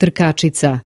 trkačica.